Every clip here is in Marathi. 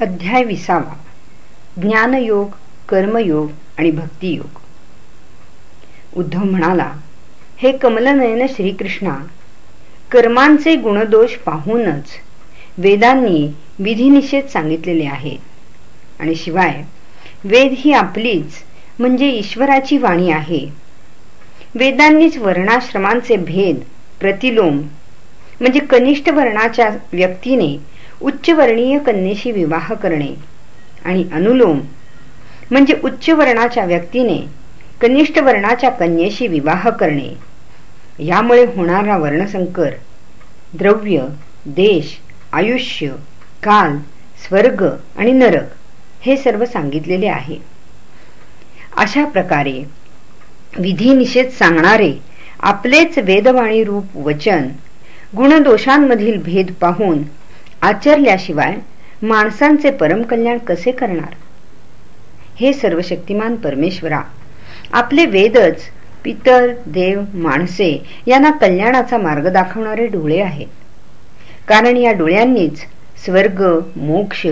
अध्याय विसावा. ज्ञानयोग कर्मयोग आणि भक्तियोग. उद्धव म्हणाला हे कमलनयन श्रीकृष्णा कर्मांचे गुणदोष पाहूनच वेदांनी विधिनिषेध सांगितलेले आहेत. आणि शिवाय वेद ही आपलीच म्हणजे ईश्वराची वाणी आहे. वेदांनीच वर्णाश्रमांचे भेद प्रतिलोम म्हणजे कनिष्ठ वर्णाच्या व्यक्तीने उच्चवर्णीय कन्येशी विवाह करणे आणि अनुलोम म्हणजे उच्च वर्णाच्या व्यक्तीने कनिष्ठ वर्णाच्या कन्येशी विवाह करणे यामुळे होणारा वर्णसंकर द्रव्य देश आयुष्य काल स्वर्ग आणि नरक हे सर्व सांगितलेले आहे. अशा प्रकारे विधीनिषेध सांगणारे आपलेच वेदवाणी रूप वचन गुणदोषांमधील भेद पाहून आचरल्याशिवाय माणसांचे परमकल्याण कसे करणार? हे सर्व शक्तिमान परमेश्वरा आपले वेदच पितर देव माणसे यांना कल्याणाचा मार्ग दाखवणारे डोळे आहेत. कारण या डोळ्यांनीच स्वर्ग मोक्ष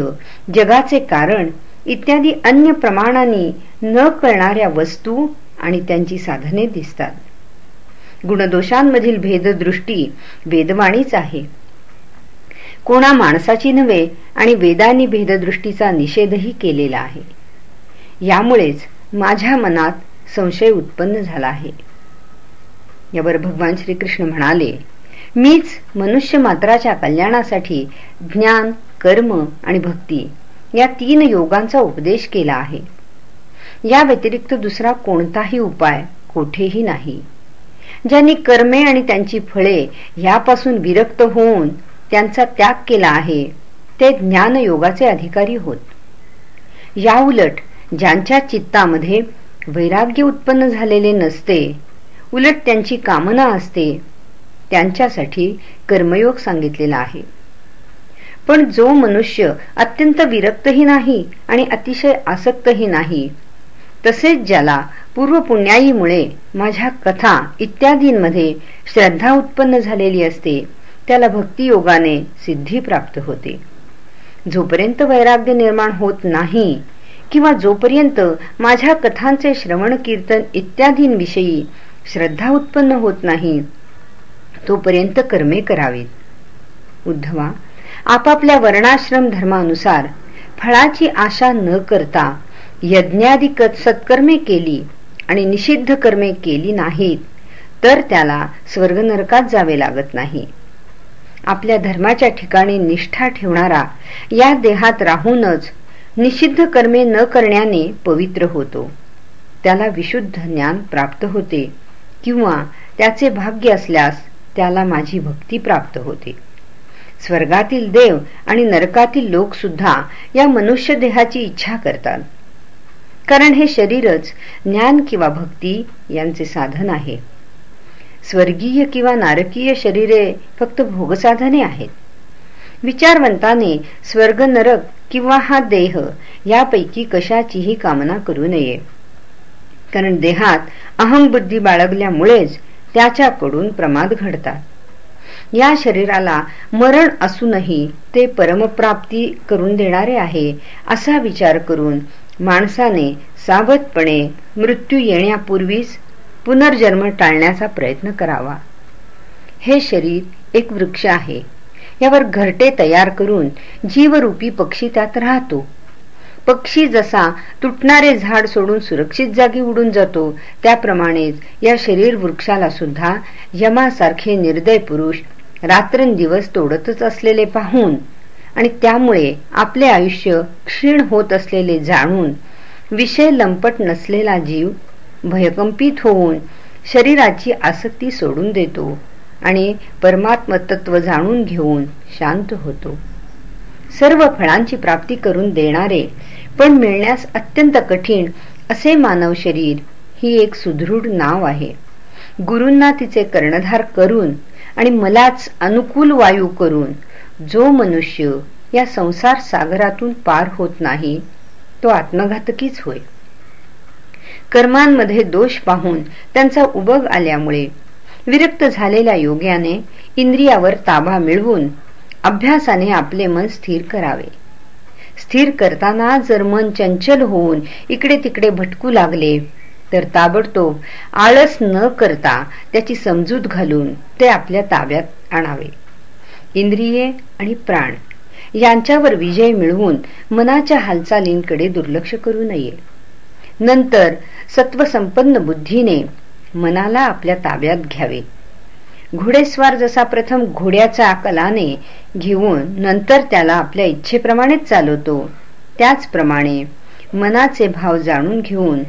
जगाचे कारण इत्यादी अन्य प्रमाणांनी न कळणाऱ्या वस्तू आणि त्यांची साधने दिसतात. गुणदोषांमधील भेददृष्टी वेदवाणीच आहे. कोणा माणसाची नव्हे आणि वेदांनी भेददृष्टीचा निषेधही केलेला आहे. यामुळेच माझ्या मनात संशय उत्पन्न झाला आहे. यावर भगवान श्रीकृष्ण म्हणाले मीच मनुष्य मात्राच्या कल्याणासाठी ज्ञान कर्म आणि भक्ती या तीन योगांचा उपदेश केला आहे. या व्यतिरिक्त दुसरा कोणताही उपाय कोठेही नाही. ज्यांनी कर्मे आणि त्यांची फळे यापासून विरक्त होऊन त्यांचा त्याग केला आहे. ते ज्ञान योगाचे अधिकारी होत. याउलट ज्यांच्या चित्तामध्ये वैराग्य उत्पन्न झालेले नसते उलट त्यांची कामना असते त्यांच्यासाठी कर्मयोग सांगितलेला आहे. पण जो मनुष्य अत्यंत विरक्तही नाही आणि अतिशय आसक्तही नाही तसेच ज्याला पूर्व पुण्याईमुळे माझ्या कथा इत्यादींमध्ये श्रद्धा उत्पन्न झालेली असते त्याला भक्तियोगाने सिद्धी प्राप्त होते. जोपर्यंत वैराग्य निर्माण होत नाही किंवा जोपर्यंत माझ्या कथांचे श्रवण कीर्तन इत्यादींविषयी श्रद्धा उत्पन्न होत नाही तोपर्यंत कर्मे करावीत. उद्धवा आपापल्या वर्णाश्रम धर्मानुसार फळाची आशा न करता यज्ञादी सत्कर्मे केली आणि निषिद्ध कर्मे केली नाहीत तर त्याला स्वर्गनरकात जावे लागत नाही. आपल्या धर्माच्या ठिकाणी निष्ठा ठेवणारा या देहात राहूनच निषिद्ध कर्मे न करण्याने पवित्र होतो. त्याला विशुद्ध ज्ञान प्राप्त होते किंवा त्याचे भाग्य असल्यास त्याला माझी भक्ती प्राप्त होते. स्वर्गातील देव आणि नरकातील लोक सुद्धा या मनुष्य देहाची इच्छा करतात. कारण हे शरीरच ज्ञान किंवा भक्ती यांचे साधन आहे. स्वर्गीय किंवा नारकीय शरीरे फक्त भोगसाधने आहेत. विचारवंताने स्वर्ग नरक किंवा हा देह यापैकी कशाचीही कामना करू नये. कारण देहात अहमबुद्धी बाळगल्यामुळेच त्याच्याकडून प्रमाद घडतात. या शरीराला मरण असूनही ते परमप्राप्ती करून देणारे आहे असा विचार करून माणसाने सावधपणे मृत्यू येण्यापूर्वीच पुनर्जन्म टाळण्याचा प्रयत्न करावा. हे शरीर एक वृक्ष आहे. यावर घरटे तयार करून जीवरूपी पक्षी त्यात राहतो. पक्षी जसा तुटणारे झाड सोडून सुरक्षित जागी उडून जातो त्याप्रमाणेच या शरीर वृक्षाला सुद्धा यमासारखे निर्दय पुरुष रात्रंदिवस तोडतच असलेले पाहून आणि त्यामुळे आपले आयुष्य क्षीण होत असलेले जाणून विषय लंपट नसलेला जीव भयकंपित होऊन शरीराची आसक्ती सोडून देतो आणि परमात्म तत्व जाणून घेऊन शांत होतो. सर्व फळांची प्राप्ती करून देणारे पण मिळण्यास अत्यंत कठीण असे मानव शरीर ही एक सुदृढ नाव आहे. गुरूंना तिचे कर्णधार करून आणि मलाच अनुकूल वायू करून जो मनुष्य या संसार सागरातून पार होत नाही तो आत्मघातकीच होय. कर्मांमध्ये दोष पाहून त्यांचा उबग आल्यामुळे. विरक्त झालेल्या योग्याने इंद्रियावर ताबा मिळवून अभ्यासाने आपले मन स्थिर करावे. स्थिर करताना जर मन चंचल होऊन इकडे तिकडे भटकू लागले तर ताबडतोब आळस न करता त्याची समजूत घालून ते आपल्या ताब्यात आणावे. इंद्रिये आणि प्राण यांच्यावर विजय मिळवून मनाच्या हालचालींकडे दुर्लक्ष करू नये. नंतर सत्वसंपन्न बुद्धीने मनाला आपल्या ताब्यात घ्यावे. घोडेस्वार जसा प्रथम घोड्याच्या कलाने घेऊन नंतर त्याला आपल्या इच्छेप्रमाणेच चालवतो त्याचप्रमाणे मनाचे भाव जाणून घेऊन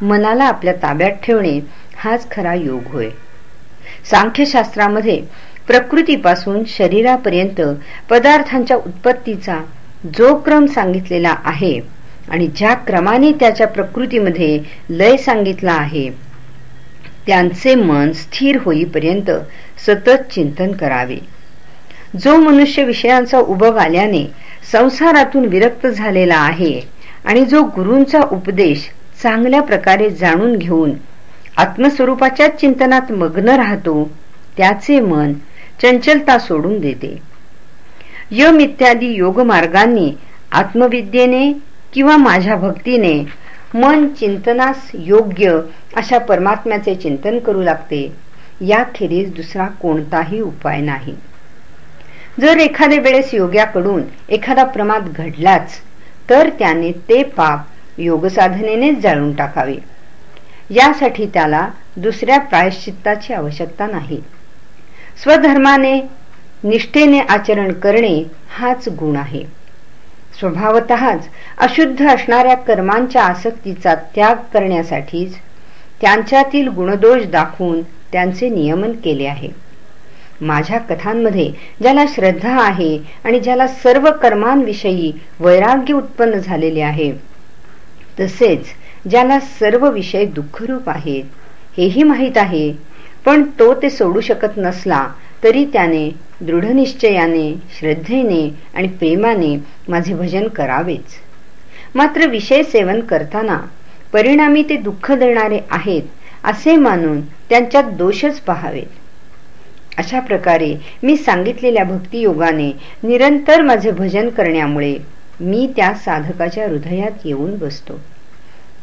मनाला आपल्या ताब्यात ठेवणे हाच खरा योग होय. सांख्यशास्त्रामध्ये प्रकृतीपासून शरीरापर्यंत पदार्थांच्या उत्पत्तीचा जो क्रम सांगितलेला आहे आणि ज्या क्रमाने त्याच्या प्रकृतीमध्ये लय सांगितला आहे त्यांचे मन स्थिर होईपर्यंत सतत चिंतन करावे. जो मनुष्य विषयांचा उभग आल्याने संसारातून विरक्त झालेला आहे आणि जो गुरूंचा उपदेश चांगल्या प्रकारे जाणून घेऊन आत्मस्वरूपाच्या चिंतनात मग्न राहतो त्याचे मन चंचलता सोडून देते. यम इत्यादी योग मार्गांनी आत्मविद्येने किंवा माझ्या भक्तीने मन चिंतनास योग्य अशा परमात्म्याचे चिंतन करू लागते याखेरीज दुसरा कोणताही उपाय नाही. जर एखाद्या वेळेस योग्याकडून एखादा प्रमाद घडलाच तर त्याने ते पाप योगसाधनेनेच जाळून टाकावे. यासाठी त्याला दुसऱ्या प्रायश्चित्ताची आवश्यकता नाही. स्वधर्माने निष्ठेने आचरण करणे हाच गुण आहे. स्वभावतःच अशुद्ध असणाऱ्या कर्मांच्या आसक्तीचा त्याग करण्यासाठीच त्यांच्यातील गुणदोष दाखवून त्यांचे नियमन केले आहे. माझ्या कथांमध्ये ज्याला श्रद्धा आहे आणि ज्याला सर्व कर्मांविषयी वैराग्य उत्पन्न झालेले आहे तसेच ज्याला सर्व विषय दुःखरूप आहेत हेही माहीत आहे पण तो ते सोडू शकत नसला तरी त्याने दृढनिश्चयाने श्रद्धेने आणि प्रेमाने माझे भजन करावेच. मात्र विषय सेवन करताना परिणामी ते दुःख देणारे आहेत असे मानून त्यांच्यात दोषच पाहावेत. अशा प्रकारे मी सांगितलेल्या भक्तियोगाने निरंतर माझे भजन करण्यामुळे मी त्या साधकाच्या हृदयात येऊन बसतो.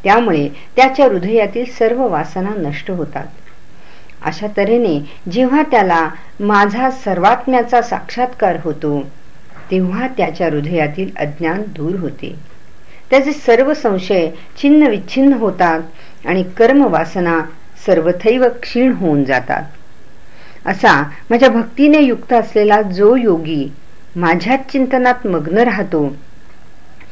त्यामुळे त्याच्या हृदयातील सर्व वासना नष्ट होतात. अशा तऱ्हेने जेव्हा त्याला माझा सर्वात्म्याचा साक्षात्कार होतो तेव्हा त्याच्या हृदयातील अज्ञान दूर होते. त्याचे सर्व संशय छिन्न विच्छिन्न होतात आणि कर्मवासना सर्वथैव क्षीण होऊन जातात. असा माझ्या भक्तीने युक्त असलेला जो योगी माझ्याच चिंतनात मग्न राहतो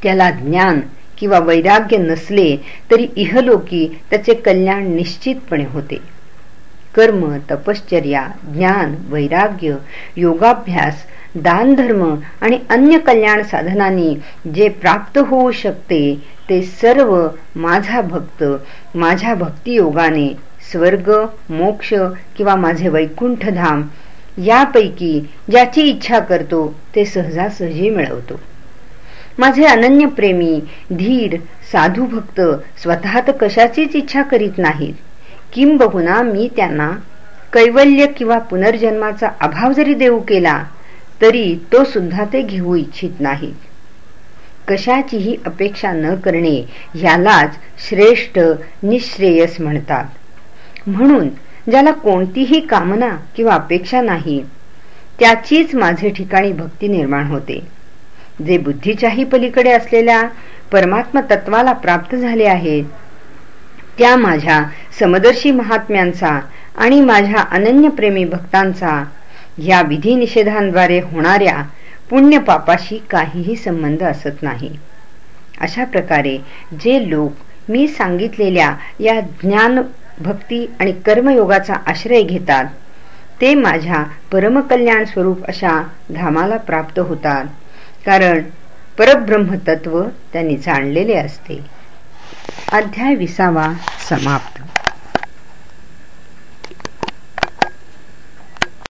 त्याला ज्ञान किंवा वैराग्य नसले तरी इहलोकी त्याचे कल्याण निश्चितपणे होते. कर्म तपश्चर्या ज्ञान वैराग्य योगाभ्यास दान धर्म आणि अन्य कल्याण साधनांनी जे प्राप्त होऊ शकते ते सर्व माझा भक्त माझ्या भक्तियोगाने स्वर्ग मोक्ष किंवा माझे वैकुंठ धाम यापैकी ज्याची इच्छा करतो ते सहजासहजी मिळवतो. माझे अनन्य प्रेमी धीर साधू भक्त स्वतः तर कशाचीच इच्छा करीत नाहीत. किंबहुना मी त्यांना कैवल्य किंवा पुनर्जन्माचा अभाव जरी देऊ केला तरी तो सुद्धा ते घेऊ इच्छित नाही. कशाचीही अपेक्षा न करणे यालाच श्रेष्ठ निश्रेयस म्हणतात. म्हणून ज्याला कोणतीही कामना किंवा अपेक्षा नाही त्याचीच माझे ठिकाणी भक्ती निर्माण होते. जे बुद्धीच्याही पलीकडे असलेल्या परमात्मा तत्वाला प्राप्त झाले आहेत त्या माझ्या समदर्शी महात्म्यांचा आणि माझ्या अनन्यप्रेमी भक्तांचा या विधिनिषेधांद्वारे होणाऱ्या पुण्यपापाशी काहीही संबंध असत नाही. अशा प्रकारे जे लोक मी सांगितलेल्या या ज्ञान भक्ती आणि कर्मयोगाचा आश्रय घेतात ते माझ्या परमकल्याण स्वरूप अशा धामाला प्राप्त होतात कारण परब्रह्मतत्व त्यांनी जाणलेले असते. अध्याय विसावा समाप्त.